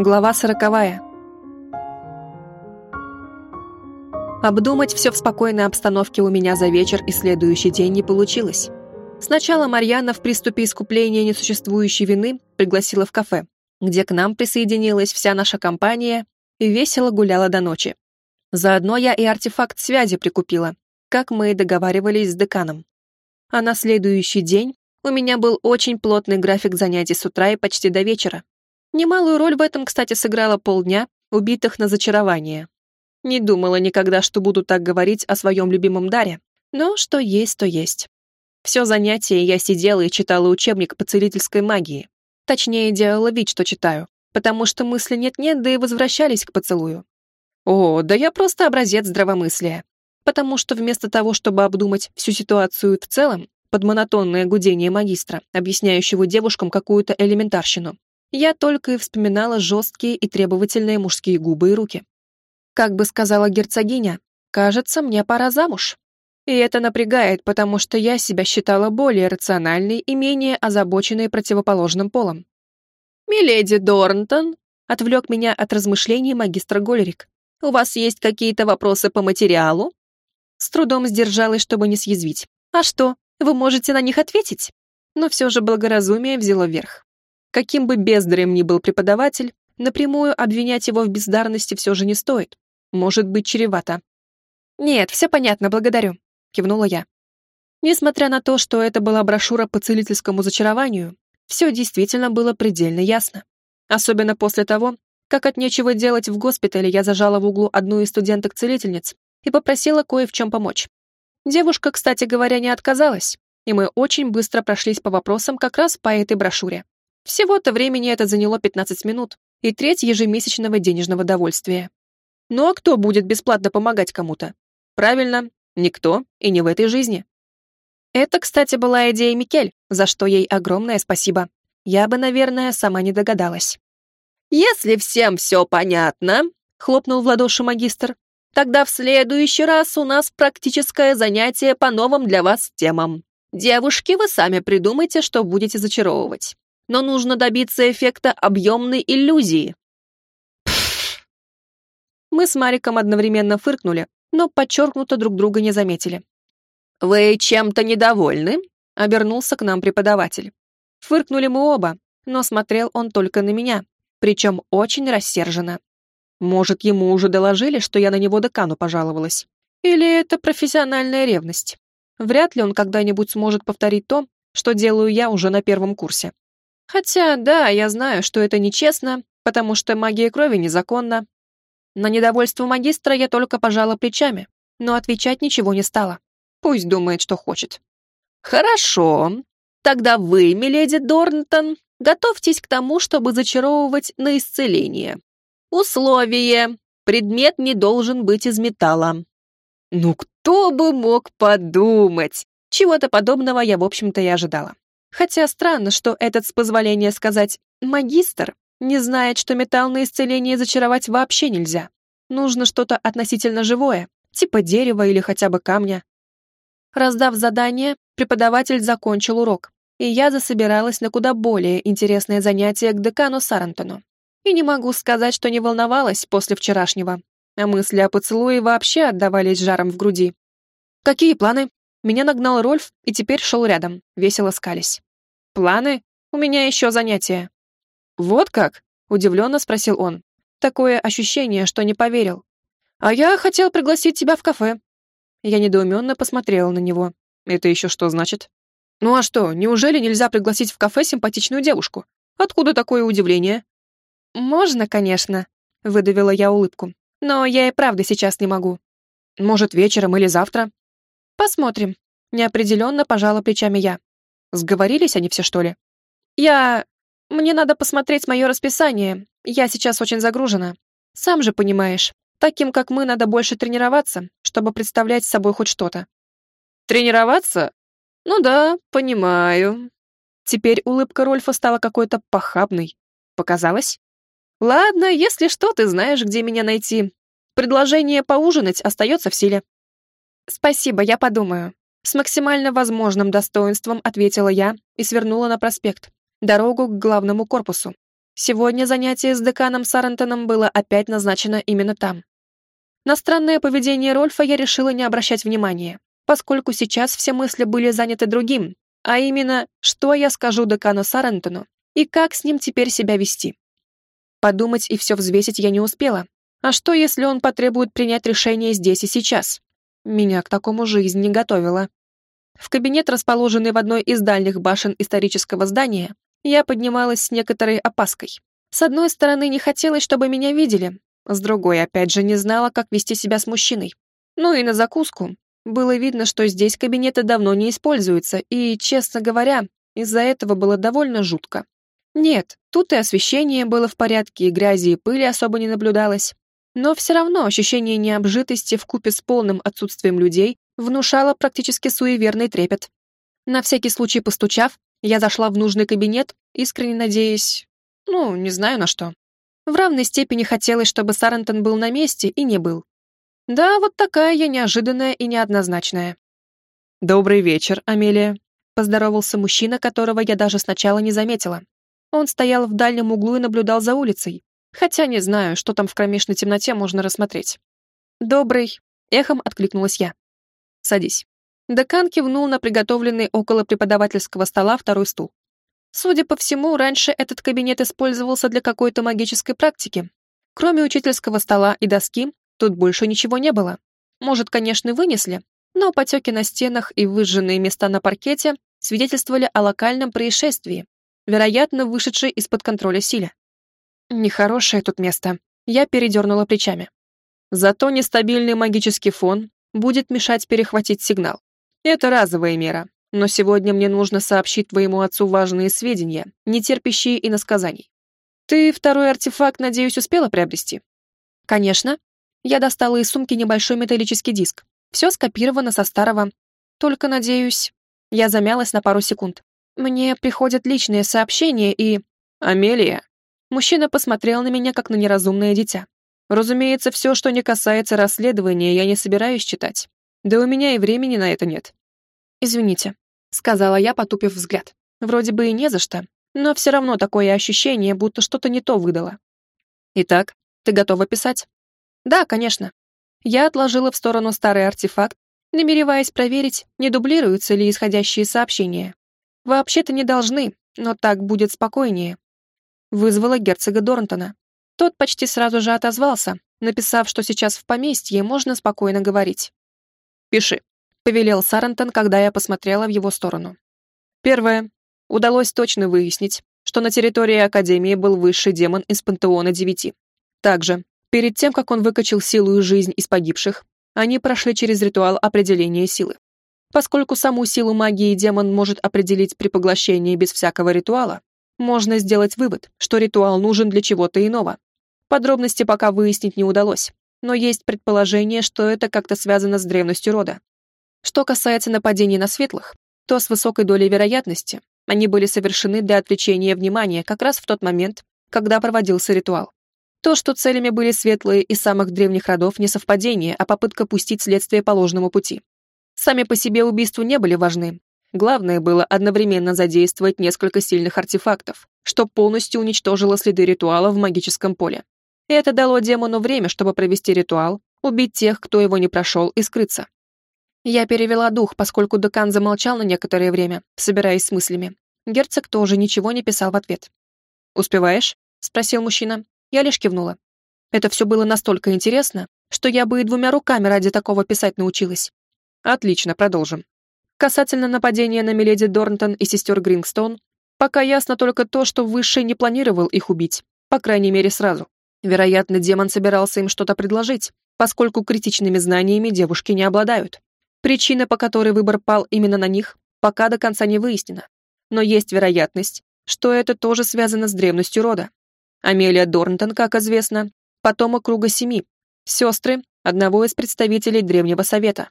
Глава сороковая. Обдумать все в спокойной обстановке у меня за вечер и следующий день не получилось. Сначала Марьяна в приступе искупления несуществующей вины пригласила в кафе, где к нам присоединилась вся наша компания и весело гуляла до ночи. Заодно я и артефакт связи прикупила, как мы и договаривались с деканом. А на следующий день у меня был очень плотный график занятий с утра и почти до вечера. Немалую роль в этом, кстати, сыграло полдня, убитых на зачарование. Не думала никогда, что буду так говорить о своем любимом даре, но что есть, то есть. Все занятие я сидела и читала учебник по целительской магии. Точнее, делала вид, что читаю, потому что мысли нет-нет, да и возвращались к поцелую. О, да я просто образец здравомыслия. Потому что вместо того, чтобы обдумать всю ситуацию в целом, под монотонное гудение магистра, объясняющего девушкам какую-то элементарщину, я только и вспоминала жесткие и требовательные мужские губы и руки. Как бы сказала герцогиня, кажется, мне пора замуж. И это напрягает, потому что я себя считала более рациональной и менее озабоченной противоположным полом. «Миледи Дорнтон», — отвлек меня от размышлений магистр Голерик, «у вас есть какие-то вопросы по материалу?» С трудом сдержалась, чтобы не съязвить. «А что, вы можете на них ответить?» Но все же благоразумие взяло верх. Каким бы бездарем ни был преподаватель, напрямую обвинять его в бездарности все же не стоит. Может быть, чревато. «Нет, все понятно, благодарю», — кивнула я. Несмотря на то, что это была брошюра по целительскому зачарованию, все действительно было предельно ясно. Особенно после того, как от нечего делать в госпитале я зажала в углу одну из студенток-целительниц и попросила кое в чем помочь. Девушка, кстати говоря, не отказалась, и мы очень быстро прошлись по вопросам как раз по этой брошюре. Всего-то времени это заняло 15 минут и треть ежемесячного денежного довольствия. Ну а кто будет бесплатно помогать кому-то? Правильно, никто и не в этой жизни. Это, кстати, была идея Микель, за что ей огромное спасибо. Я бы, наверное, сама не догадалась. «Если всем все понятно», — хлопнул в ладоши магистр, «тогда в следующий раз у нас практическое занятие по новым для вас темам. Девушки, вы сами придумайте, что будете зачаровывать но нужно добиться эффекта объемной иллюзии. Мы с Мариком одновременно фыркнули, но подчеркнуто друг друга не заметили. «Вы чем-то недовольны?» — обернулся к нам преподаватель. Фыркнули мы оба, но смотрел он только на меня, причем очень рассерженно. Может, ему уже доложили, что я на него декану пожаловалась? Или это профессиональная ревность? Вряд ли он когда-нибудь сможет повторить то, что делаю я уже на первом курсе. Хотя, да, я знаю, что это нечестно, потому что магия крови незаконна. На недовольство магистра я только пожала плечами, но отвечать ничего не стала. Пусть думает, что хочет. Хорошо. Тогда вы, миледи Дорнтон, готовьтесь к тому, чтобы зачаровывать на исцеление. Условие. Предмет не должен быть из металла. Ну кто бы мог подумать? Чего-то подобного я, в общем-то, и ожидала. Хотя странно, что этот, с позволения сказать, магистр, не знает, что металл на исцеление зачаровать вообще нельзя. Нужно что-то относительно живое, типа дерева или хотя бы камня. Раздав задание, преподаватель закончил урок, и я засобиралась на куда более интересное занятие к декану Сарантону. И не могу сказать, что не волновалась после вчерашнего, а мысли о поцелуе вообще отдавались жаром в груди. «Какие планы?» Меня нагнал Рольф и теперь шел рядом, весело скались. «Планы? У меня еще занятия». «Вот как?» — удивленно спросил он. Такое ощущение, что не поверил. «А я хотел пригласить тебя в кафе». Я недоуменно посмотрела на него. «Это еще что значит?» «Ну а что, неужели нельзя пригласить в кафе симпатичную девушку? Откуда такое удивление?» «Можно, конечно», — выдавила я улыбку. «Но я и правда сейчас не могу». «Может, вечером или завтра?» «Посмотрим», — неопределенно пожала плечами я. Сговорились они все, что ли? «Я... Мне надо посмотреть мое расписание. Я сейчас очень загружена. Сам же понимаешь, таким, как мы, надо больше тренироваться, чтобы представлять собой хоть что-то». «Тренироваться? Ну да, понимаю». Теперь улыбка Рольфа стала какой-то похабной. Показалось? «Ладно, если что, ты знаешь, где меня найти. Предложение поужинать остается в силе». «Спасибо, я подумаю». С максимально возможным достоинством ответила я и свернула на проспект, дорогу к главному корпусу. Сегодня занятие с деканом Сарантоном было опять назначено именно там. На странное поведение Рольфа я решила не обращать внимания, поскольку сейчас все мысли были заняты другим, а именно, что я скажу декану Сарантону и как с ним теперь себя вести. Подумать и все взвесить я не успела. А что, если он потребует принять решение здесь и сейчас? Меня к такому жизнь не готовила. В кабинет, расположенный в одной из дальних башен исторического здания, я поднималась с некоторой опаской. С одной стороны, не хотелось, чтобы меня видели, с другой, опять же, не знала, как вести себя с мужчиной. Ну и на закуску. Было видно, что здесь кабинеты давно не используются, и, честно говоря, из-за этого было довольно жутко. Нет, тут и освещение было в порядке, и грязи и пыли особо не наблюдалось. Но все равно ощущение необжитости вкупе с полным отсутствием людей внушало практически суеверный трепет. На всякий случай постучав, я зашла в нужный кабинет, искренне надеясь... Ну, не знаю на что. В равной степени хотелось, чтобы Сарантон был на месте, и не был. Да, вот такая я неожиданная и неоднозначная. «Добрый вечер, Амелия», — поздоровался мужчина, которого я даже сначала не заметила. Он стоял в дальнем углу и наблюдал за улицей, хотя не знаю, что там в кромешной темноте можно рассмотреть. «Добрый», — эхом откликнулась я. «Садись». Декан кивнул на приготовленный около преподавательского стола второй стул. Судя по всему, раньше этот кабинет использовался для какой-то магической практики. Кроме учительского стола и доски, тут больше ничего не было. Может, конечно, вынесли, но потеки на стенах и выжженные места на паркете свидетельствовали о локальном происшествии, вероятно, вышедшей из-под контроля силе. Нехорошее тут место. Я передернула плечами. Зато нестабильный магический фон будет мешать перехватить сигнал. Это разовая мера, но сегодня мне нужно сообщить твоему отцу важные сведения, не терпящие иносказаний. Ты второй артефакт, надеюсь, успела приобрести? Конечно. Я достала из сумки небольшой металлический диск. Все скопировано со старого. Только, надеюсь... Я замялась на пару секунд. Мне приходят личные сообщения и... Амелия. Мужчина посмотрел на меня, как на неразумное дитя. Разумеется, все, что не касается расследования, я не собираюсь читать. Да у меня и времени на это нет. «Извините», — сказала я, потупив взгляд. Вроде бы и не за что, но все равно такое ощущение, будто что-то не то выдало. «Итак, ты готова писать?» «Да, конечно». Я отложила в сторону старый артефакт, намереваясь проверить, не дублируются ли исходящие сообщения. Вообще-то не должны, но так будет спокойнее. Вызвала герцога Дорнтона. Тот почти сразу же отозвался, написав, что сейчас в поместье можно спокойно говорить. «Пиши», — повелел Сарантон, когда я посмотрела в его сторону. Первое. Удалось точно выяснить, что на территории Академии был высший демон из Пантеона Девяти. Также, перед тем, как он выкачал силу и жизнь из погибших, они прошли через ритуал определения силы. Поскольку саму силу магии демон может определить при поглощении без всякого ритуала, можно сделать вывод, что ритуал нужен для чего-то иного. Подробности пока выяснить не удалось, но есть предположение, что это как-то связано с древностью рода. Что касается нападений на светлых, то с высокой долей вероятности они были совершены для отвлечения внимания как раз в тот момент, когда проводился ритуал. То, что целями были светлые из самых древних родов, не совпадение, а попытка пустить следствие по ложному пути. Сами по себе убийства не были важны. Главное было одновременно задействовать несколько сильных артефактов, что полностью уничтожило следы ритуала в магическом поле. Это дало демону время, чтобы провести ритуал, убить тех, кто его не прошел, и скрыться. Я перевела дух, поскольку декан замолчал на некоторое время, собираясь с мыслями. Герцог тоже ничего не писал в ответ. «Успеваешь?» — спросил мужчина. Я лишь кивнула. Это все было настолько интересно, что я бы и двумя руками ради такого писать научилась. Отлично, продолжим. Касательно нападения на Миледи Дорнтон и сестер Грингстон, пока ясно только то, что Высший не планировал их убить, по крайней мере сразу. Вероятно, демон собирался им что-то предложить, поскольку критичными знаниями девушки не обладают. Причина, по которой выбор пал именно на них, пока до конца не выяснена. Но есть вероятность, что это тоже связано с древностью рода. Амелия Дорнтон, как известно, потомок круга семи, сестры одного из представителей Древнего Совета.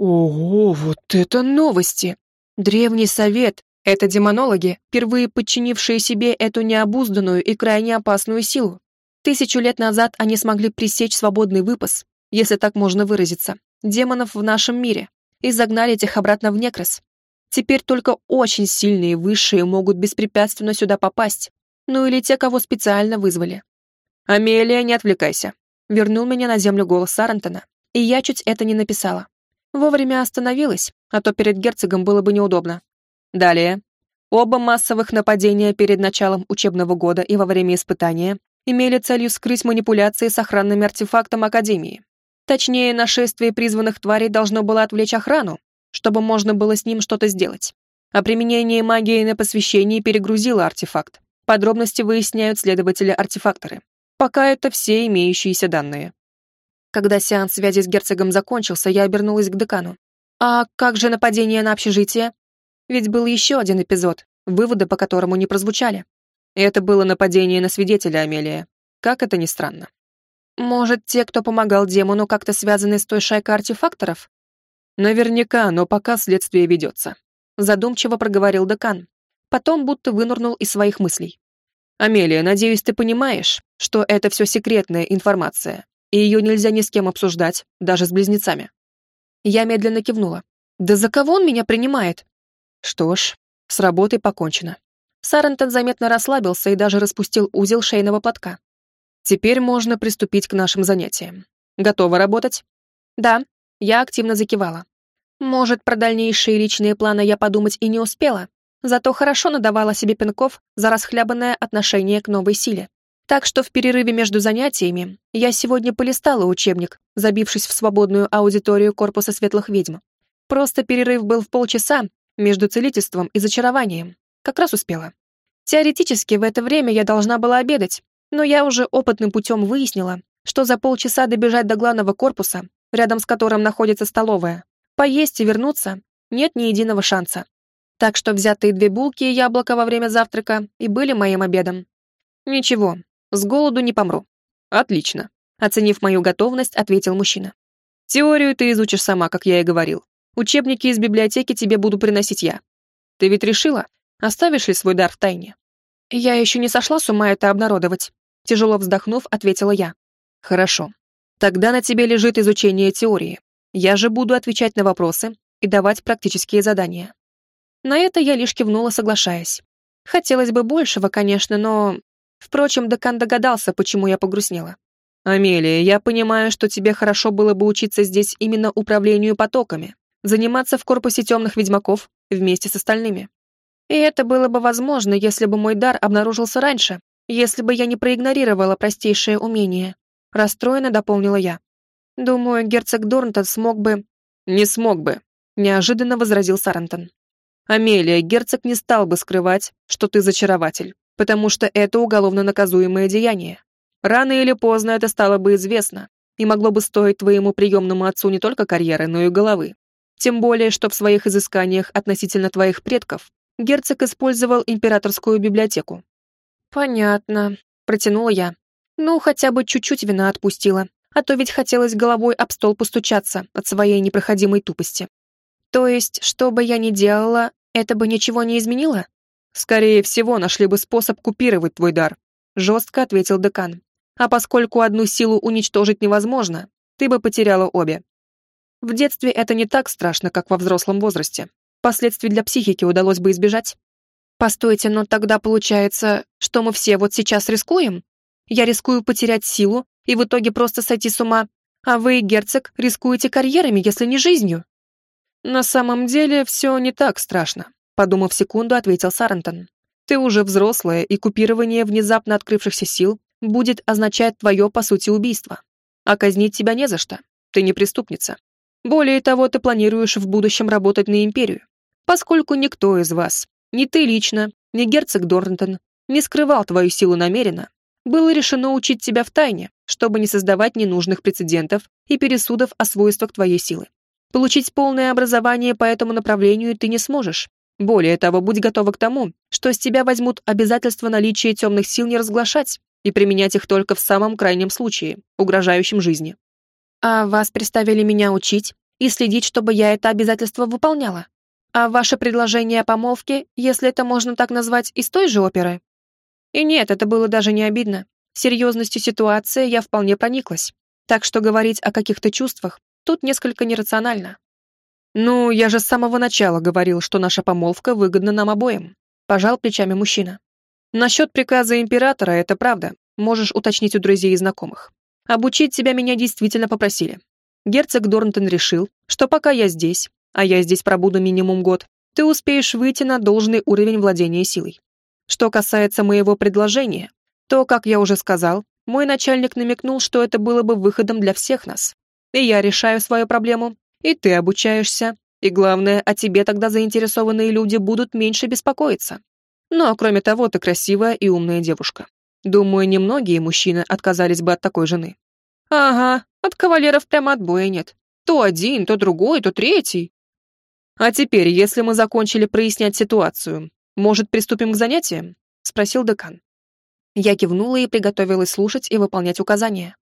Ого, вот это новости! Древний Совет — это демонологи, впервые подчинившие себе эту необузданную и крайне опасную силу. Тысячу лет назад они смогли пресечь свободный выпас, если так можно выразиться, демонов в нашем мире, и загнали их обратно в Некрос. Теперь только очень сильные высшие могут беспрепятственно сюда попасть, Ну или те, кого специально вызвали. «Амелия, не отвлекайся», — вернул меня на землю голос Сарантона, и я чуть это не написала. Вовремя остановилась, а то перед герцогом было бы неудобно. Далее. Оба массовых нападения перед началом учебного года и во время испытания имели целью скрыть манипуляции с охранным артефактом Академии. Точнее, нашествие призванных тварей должно было отвлечь охрану, чтобы можно было с ним что-то сделать. А применение магии на посвящении перегрузило артефакт. Подробности выясняют следователи-артефакторы. Пока это все имеющиеся данные. Когда сеанс связи с герцогом закончился, я обернулась к декану. «А как же нападение на общежитие?» Ведь был еще один эпизод, выводы по которому не прозвучали. Это было нападение на свидетеля Амелия. Как это ни странно. Может, те, кто помогал демону, как-то связаны с той шайкой артефакторов? Наверняка, но пока следствие ведется. Задумчиво проговорил декан. Потом будто вынурнул из своих мыслей. Амелия, надеюсь, ты понимаешь, что это все секретная информация, и ее нельзя ни с кем обсуждать, даже с близнецами. Я медленно кивнула. Да за кого он меня принимает? Что ж, с работой покончено. Сарентон заметно расслабился и даже распустил узел шейного платка. Теперь можно приступить к нашим занятиям. Готова работать? Да, я активно закивала. Может, про дальнейшие личные планы я подумать и не успела, зато хорошо надавала себе пинков за расхлябанное отношение к новой силе. Так что в перерыве между занятиями я сегодня полистала учебник, забившись в свободную аудиторию корпуса светлых ведьм. Просто перерыв был в полчаса между целительством и зачарованием. Как раз успела. Теоретически в это время я должна была обедать, но я уже опытным путем выяснила, что за полчаса добежать до главного корпуса, рядом с которым находится столовая, поесть и вернуться, нет ни единого шанса. Так что взятые две булки и яблоко во время завтрака и были моим обедом. Ничего, с голоду не помру. Отлично. Оценив мою готовность, ответил мужчина. Теорию ты изучишь сама, как я и говорил. Учебники из библиотеки тебе буду приносить я. Ты ведь решила, оставишь ли свой дар в тайне? Я еще не сошла с ума это обнародовать. Тяжело вздохнув, ответила я. Хорошо. Тогда на тебе лежит изучение теории. Я же буду отвечать на вопросы и давать практические задания. На это я лишь кивнула, соглашаясь. Хотелось бы большего, конечно, но Впрочем, Декан догадался, почему я погрустнела. «Амелия, я понимаю, что тебе хорошо было бы учиться здесь именно управлению потоками, заниматься в корпусе темных ведьмаков вместе с остальными. И это было бы возможно, если бы мой дар обнаружился раньше, если бы я не проигнорировала простейшее умение. Расстроенно дополнила я. Думаю, герцог Дорнтон смог бы... Не смог бы, неожиданно возразил Сарантон. Амелия, герцог не стал бы скрывать, что ты зачарователь потому что это уголовно наказуемое деяние. Рано или поздно это стало бы известно и могло бы стоить твоему приемному отцу не только карьеры, но и головы. Тем более, что в своих изысканиях относительно твоих предков герцог использовал императорскую библиотеку. «Понятно», — протянула я. «Ну, хотя бы чуть-чуть вина отпустила, а то ведь хотелось головой об стол постучаться от своей непроходимой тупости. То есть, что бы я ни делала, это бы ничего не изменило?» «Скорее всего, нашли бы способ купировать твой дар», — жестко ответил декан. «А поскольку одну силу уничтожить невозможно, ты бы потеряла обе. В детстве это не так страшно, как во взрослом возрасте. Последствий для психики удалось бы избежать. Постойте, но тогда получается, что мы все вот сейчас рискуем? Я рискую потерять силу и в итоге просто сойти с ума, а вы, герцог, рискуете карьерами, если не жизнью. На самом деле все не так страшно подумав секунду, ответил Сарантон. Ты уже взрослая, и купирование внезапно открывшихся сил будет означать твое, по сути, убийство. А казнить тебя не за что. Ты не преступница. Более того, ты планируешь в будущем работать на империю. Поскольку никто из вас, ни ты лично, ни герцог Дорнтон, не скрывал твою силу намеренно, было решено учить тебя в тайне, чтобы не создавать ненужных прецедентов и пересудов о свойствах твоей силы. Получить полное образование по этому направлению ты не сможешь, более того, будь готова к тому, что с тебя возьмут обязательство наличия темных сил не разглашать и применять их только в самом крайнем случае, угрожающем жизни. А вас приставили меня учить и следить, чтобы я это обязательство выполняла. А ваше предложение о помолвке, если это можно так назвать, из той же оперы? И нет, это было даже не обидно. Серьезностью ситуации я вполне прониклась. Так что говорить о каких-то чувствах тут несколько нерационально. «Ну, я же с самого начала говорил, что наша помолвка выгодна нам обоим», — пожал плечами мужчина. Насчет приказа императора это правда. Можешь уточнить у друзей и знакомых. Обучить тебя меня действительно попросили. Герцог Дорнтон решил, что пока я здесь, а я здесь пробуду минимум год, ты успеешь выйти на должный уровень владения силой. Что касается моего предложения, то, как я уже сказал, мой начальник намекнул, что это было бы выходом для всех нас. И я решаю свою проблему, и ты обучаешься, и главное, о тебе тогда заинтересованные люди будут меньше беспокоиться. Ну а кроме того, ты красивая и умная девушка. Думаю, немногие мужчины отказались бы от такой жены. Ага, от кавалеров прямо отбоя нет. То один, то другой, то третий. А теперь, если мы закончили прояснять ситуацию, может, приступим к занятиям? Спросил декан. Я кивнула и приготовилась слушать и выполнять указания.